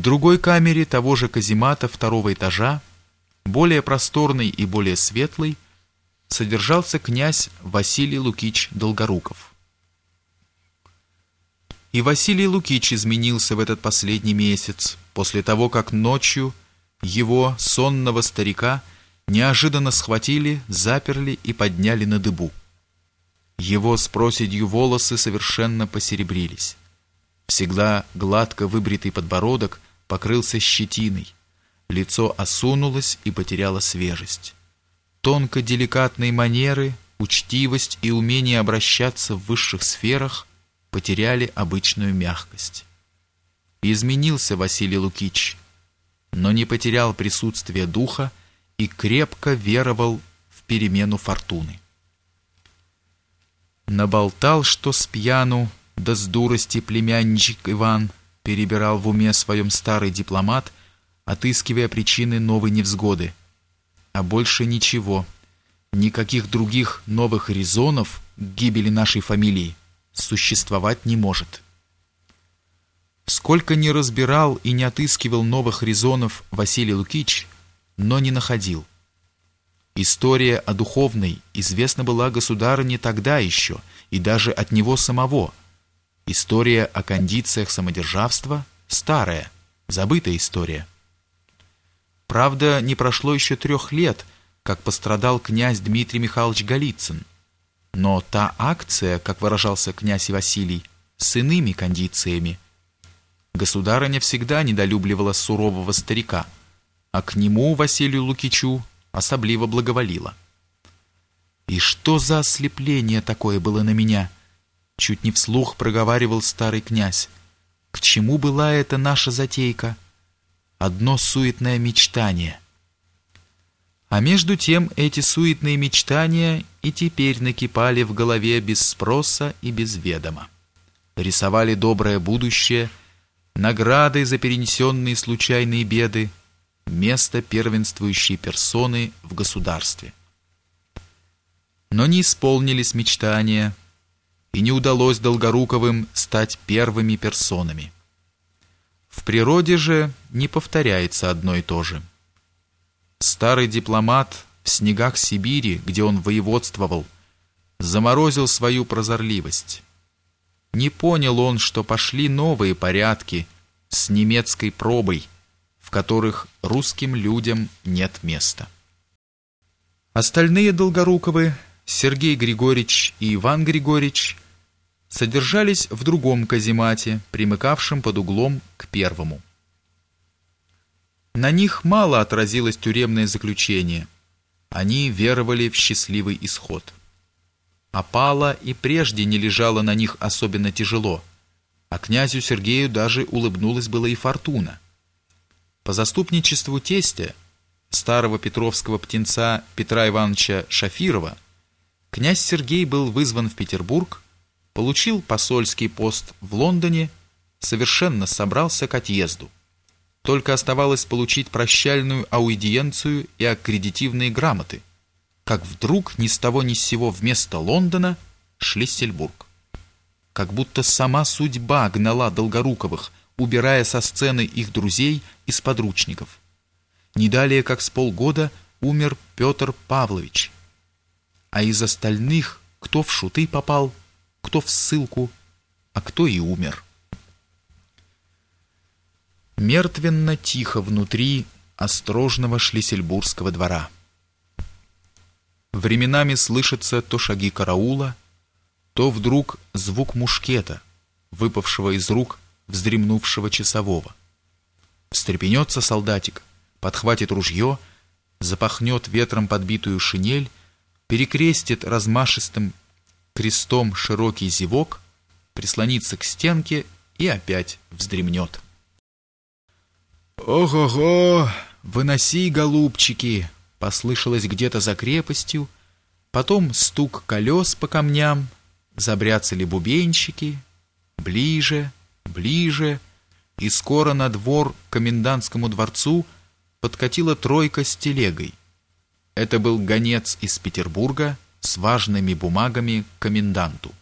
В другой камере того же каземата второго этажа, более просторной и более светлой, содержался князь Василий Лукич Долгоруков. И Василий Лукич изменился в этот последний месяц, после того, как ночью его, сонного старика, неожиданно схватили, заперли и подняли на дыбу. Его с проседью волосы совершенно посеребрились. Всегда гладко выбритый подбородок покрылся щетиной, лицо осунулось и потеряло свежесть. Тонко-деликатные манеры, учтивость и умение обращаться в высших сферах потеряли обычную мягкость. Изменился Василий Лукич, но не потерял присутствие духа и крепко веровал в перемену фортуны. Наболтал, что с пьяну, да с дурости племянничек Иван перебирал в уме своем старый дипломат, отыскивая причины новой невзгоды. А больше ничего, никаких других новых резонов к гибели нашей фамилии существовать не может. Сколько не разбирал и не отыскивал новых резонов Василий Лукич, но не находил. История о духовной известна была государыне тогда еще, и даже от него самого. История о кондициях самодержавства – старая, забытая история. Правда, не прошло еще трех лет, как пострадал князь Дмитрий Михайлович Голицын. Но та акция, как выражался князь Василий, с иными кондициями. Государыня всегда недолюбливала сурового старика, а к нему, Василию Лукичу, особливо благоволила. «И что за ослепление такое было на меня?» Чуть не вслух проговаривал старый князь. «К чему была эта наша затейка?» «Одно суетное мечтание». А между тем эти суетные мечтания и теперь накипали в голове без спроса и без ведома. Рисовали доброе будущее, награды за перенесенные случайные беды, место первенствующей персоны в государстве. Но не исполнились мечтания, и не удалось Долгоруковым стать первыми персонами. В природе же не повторяется одно и то же – Старый дипломат в снегах Сибири, где он воеводствовал, заморозил свою прозорливость. Не понял он, что пошли новые порядки с немецкой пробой, в которых русским людям нет места. Остальные Долгоруковы, Сергей Григорьевич и Иван Григорьевич, содержались в другом каземате, примыкавшем под углом к первому. На них мало отразилось тюремное заключение. Они веровали в счастливый исход. Опала и прежде не лежала на них особенно тяжело, а князю Сергею даже улыбнулась была и фортуна. По заступничеству тестя, старого петровского птенца Петра Ивановича Шафирова, князь Сергей был вызван в Петербург, получил посольский пост в Лондоне, совершенно собрался к отъезду. Только оставалось получить прощальную аудиенцию и аккредитивные грамоты, как вдруг ни с того ни с сего вместо Лондона Шлиссельбург. Как будто сама судьба гнала Долгоруковых, убирая со сцены их друзей из подручников. Не далее, как с полгода, умер Петр Павлович. А из остальных кто в шуты попал, кто в ссылку, а кто и умер. Мертвенно тихо внутри острожного шлиссельбургского двора. Временами слышатся то шаги караула, то вдруг звук мушкета, выпавшего из рук вздремнувшего часового. Встрепенется солдатик, подхватит ружье, запахнет ветром подбитую шинель, перекрестит размашистым крестом широкий зевок, прислонится к стенке и опять вздремнет. «Ого-го! Выноси, голубчики!» Послышалось где-то за крепостью, потом стук колес по камням, забряцали бубенчики, ближе, ближе, и скоро на двор к комендантскому дворцу подкатила тройка с телегой. Это был гонец из Петербурга с важными бумагами к коменданту.